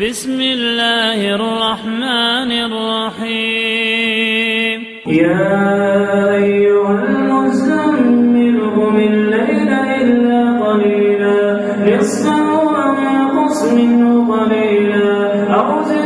بسم الله الرحمن الرحيم. يا أيها المزمل قم الليل إلا قليلا. نصفه أو انقص منه قليلا. أو زد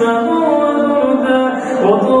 السماء والأرض